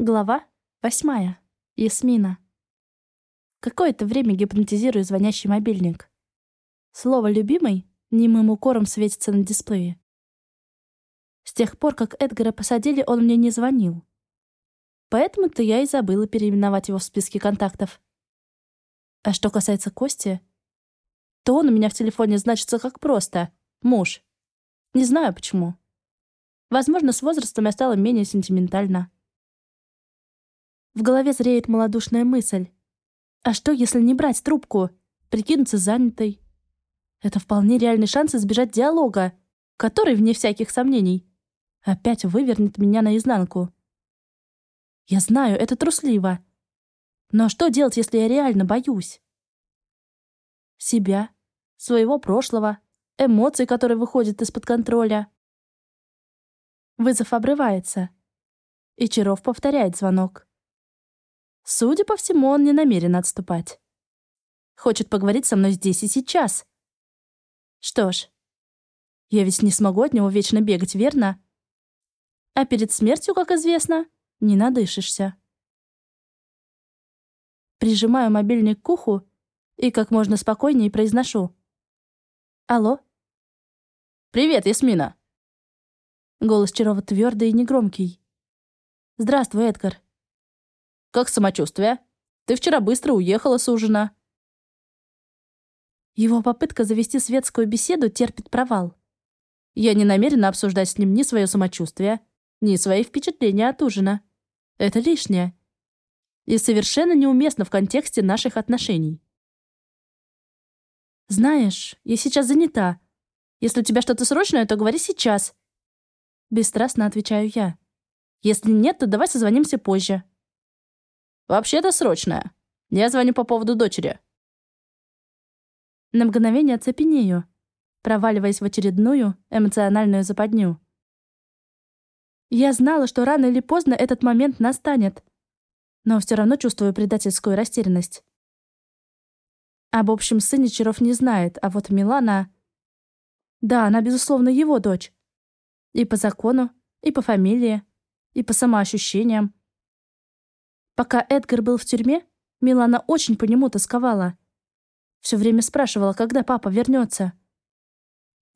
Глава восьмая. Ясмина. Какое-то время гипнотизирую звонящий мобильник. Слово «любимый» немым укором светится на дисплее. С тех пор, как Эдгара посадили, он мне не звонил. Поэтому-то я и забыла переименовать его в списке контактов. А что касается Кости, то он у меня в телефоне значится как просто «муж». Не знаю почему. Возможно, с возрастом я стала менее сентиментальна. В голове зреет малодушная мысль. А что, если не брать трубку? Прикинуться занятой? Это вполне реальный шанс избежать диалога, который, вне всяких сомнений, опять вывернет меня наизнанку. Я знаю, это трусливо. Но что делать, если я реально боюсь? Себя, своего прошлого, эмоций, которые выходят из-под контроля. Вызов обрывается. И Чаров повторяет звонок. Судя по всему, он не намерен отступать. Хочет поговорить со мной здесь и сейчас. Что ж, я ведь не смогу от него вечно бегать, верно? А перед смертью, как известно, не надышишься. Прижимаю мобильник к уху и как можно спокойнее произношу. «Алло?» «Привет, Ясмина!» Голос Чарова твердый и негромкий. «Здравствуй, Эдгар. Как самочувствие? Ты вчера быстро уехала с ужина». Его попытка завести светскую беседу терпит провал. Я не намерена обсуждать с ним ни свое самочувствие, ни свои впечатления от ужина. Это лишнее. И совершенно неуместно в контексте наших отношений. «Знаешь, я сейчас занята. Если у тебя что-то срочное, то говори сейчас». Бесстрастно отвечаю я. «Если нет, то давай созвонимся позже». «Вообще-то срочная. Я звоню по поводу дочери». На мгновение оцепенею, проваливаясь в очередную эмоциональную западню. Я знала, что рано или поздно этот момент настанет, но все равно чувствую предательскую растерянность. Об общем сыне Чаров не знает, а вот Милана... Да, она, безусловно, его дочь. И по закону, и по фамилии, и по самоощущениям. Пока Эдгар был в тюрьме, Милана очень по нему тосковала. Все время спрашивала, когда папа вернется.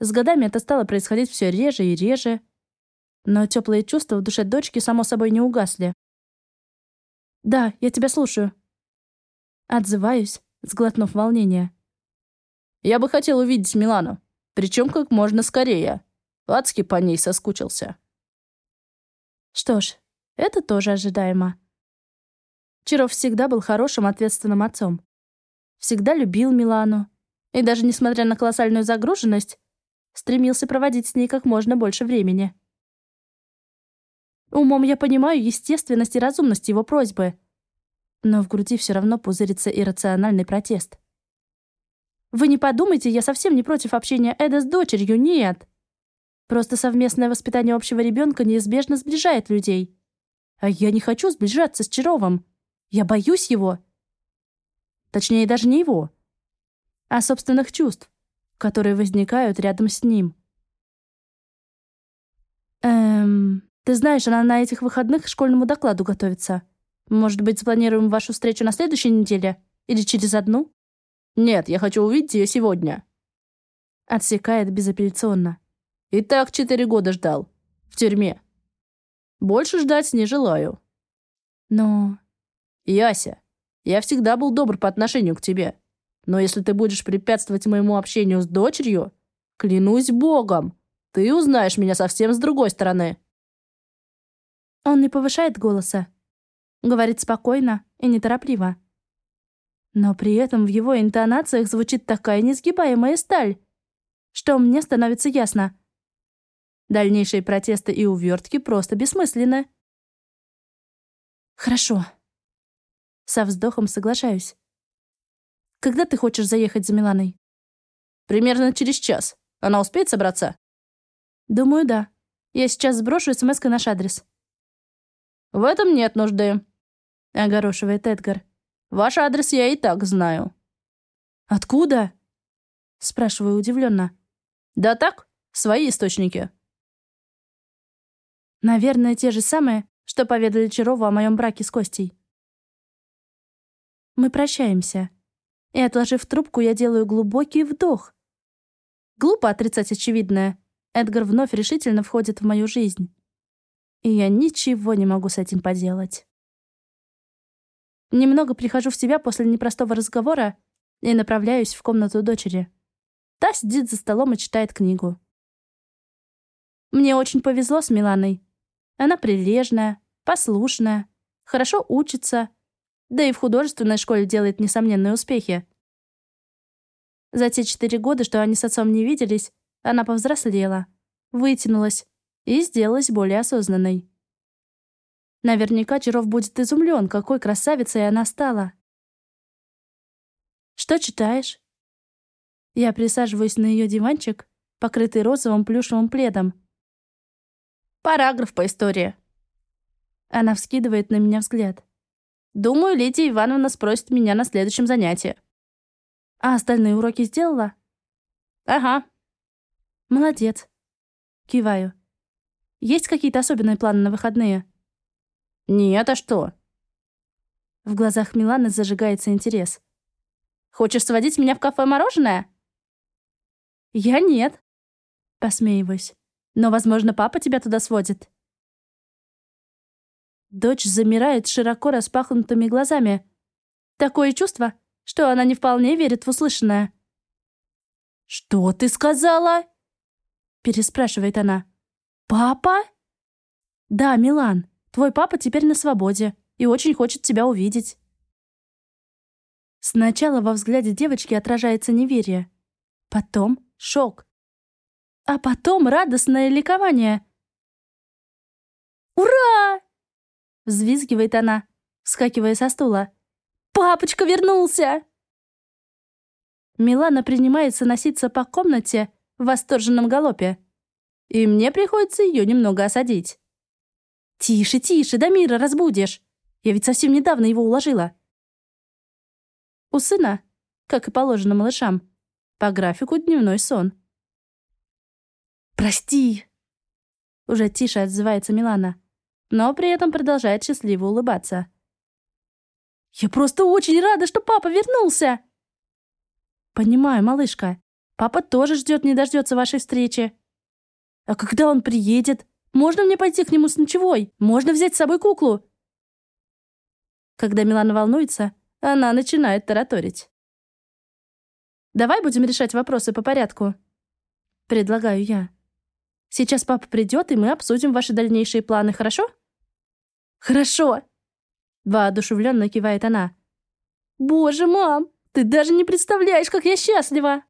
С годами это стало происходить все реже и реже. Но теплые чувства в душе дочки, само собой, не угасли. «Да, я тебя слушаю». Отзываюсь, сглотнув волнение. «Я бы хотел увидеть Милану. Причем как можно скорее. Адски по ней соскучился». Что ж, это тоже ожидаемо. Чиров всегда был хорошим, ответственным отцом. Всегда любил Милану. И даже несмотря на колоссальную загруженность, стремился проводить с ней как можно больше времени. Умом я понимаю естественность и разумность его просьбы, но в груди все равно пузырится иррациональный протест. Вы не подумайте, я совсем не против общения Эда с дочерью, нет. Просто совместное воспитание общего ребенка неизбежно сближает людей. А я не хочу сближаться с Чаровым. Я боюсь его. Точнее, даже не его, а собственных чувств, которые возникают рядом с ним. Эм, ты знаешь, она на этих выходных к школьному докладу готовится. Может быть, запланируем вашу встречу на следующей неделе? Или через одну? Нет, я хочу увидеть ее сегодня. Отсекает безапелляционно. И так четыре года ждал. В тюрьме. Больше ждать не желаю. Но «Яся, я всегда был добр по отношению к тебе. Но если ты будешь препятствовать моему общению с дочерью, клянусь богом, ты узнаешь меня совсем с другой стороны». Он не повышает голоса. Говорит спокойно и неторопливо. Но при этом в его интонациях звучит такая несгибаемая сталь, что мне становится ясно. Дальнейшие протесты и увертки просто бессмысленны. «Хорошо», со вздохом соглашаюсь. «Когда ты хочешь заехать за Миланой?» «Примерно через час. Она успеет собраться?» «Думаю, да. Я сейчас сброшу смс наш адрес». «В этом нет нужды», — огорошивает Эдгар. «Ваш адрес я и так знаю». «Откуда?» — спрашиваю удивленно. «Да так, свои источники». «Наверное, те же самые, что поведали Чарову о моем браке с Костей. Мы прощаемся. И, отложив трубку, я делаю глубокий вдох. Глупо отрицать очевидное. Эдгар вновь решительно входит в мою жизнь. И я ничего не могу с этим поделать. Немного прихожу в себя после непростого разговора и направляюсь в комнату дочери. Та сидит за столом и читает книгу. Мне очень повезло с Миланой. Она прилежная, послушная, хорошо учится, да и в художественной школе делает несомненные успехи. За те четыре года, что они с отцом не виделись, она повзрослела, вытянулась и сделалась более осознанной. Наверняка Чаров будет изумлен, какой красавицей она стала. «Что читаешь?» Я присаживаюсь на ее диванчик, покрытый розовым плюшевым пледом. «Параграф по истории». Она вскидывает на меня взгляд. «Думаю, Лидия Ивановна спросит меня на следующем занятии». «А остальные уроки сделала?» «Ага». «Молодец». Киваю. «Есть какие-то особенные планы на выходные?» «Нет, а что?» В глазах Миланы зажигается интерес. «Хочешь сводить меня в кафе мороженое?» «Я нет», — посмеиваюсь. «Но, возможно, папа тебя туда сводит». Дочь замирает широко распахнутыми глазами. Такое чувство, что она не вполне верит в услышанное. «Что ты сказала?» переспрашивает она. «Папа?» «Да, Милан, твой папа теперь на свободе и очень хочет тебя увидеть». Сначала во взгляде девочки отражается неверие. Потом шок. А потом радостное ликование. «Ура!» — взвизгивает она, вскакивая со стула. «Папочка вернулся!» Милана принимается носиться по комнате в восторженном галопе. И мне приходится ее немного осадить. «Тише, тише, Дамира разбудишь! Я ведь совсем недавно его уложила». У сына, как и положено малышам, по графику дневной сон. «Прости!» Уже тише отзывается Милана, но при этом продолжает счастливо улыбаться. «Я просто очень рада, что папа вернулся!» «Понимаю, малышка. Папа тоже ждет, не дождется вашей встречи. А когда он приедет? Можно мне пойти к нему с ночевой? Можно взять с собой куклу?» Когда Милана волнуется, она начинает тараторить. Давай будем решать вопросы по порядку. Предлагаю я. Сейчас папа придет, и мы обсудим ваши дальнейшие планы, хорошо? Хорошо. Воодушевленно кивает она. Боже, мам, ты даже не представляешь, как я счастлива.